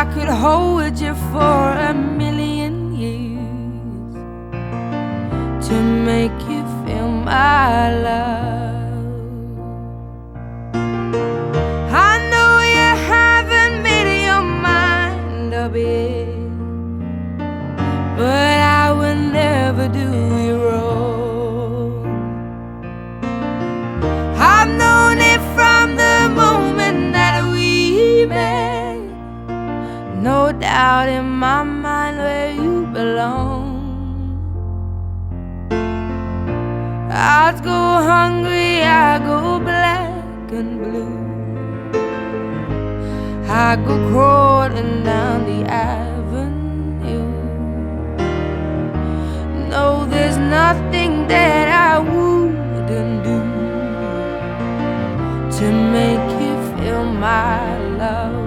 I could hold you for a million years to make you feel my love. I know you haven't made your mind up yet, but I will never do you wrong. No doubt in my mind where you belong. I'd go hungry, I go black and blue. I go crawling down the avenue. No, there's nothing that I wouldn't do to make you feel my love.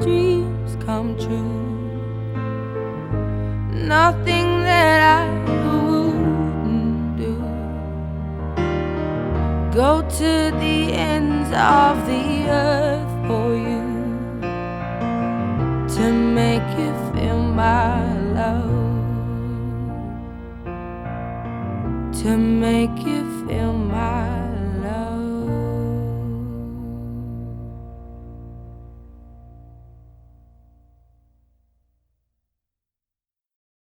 Dreams come true. Nothing that I wouldn't do. Go to the ends of the earth for you to make you feel my love. To make you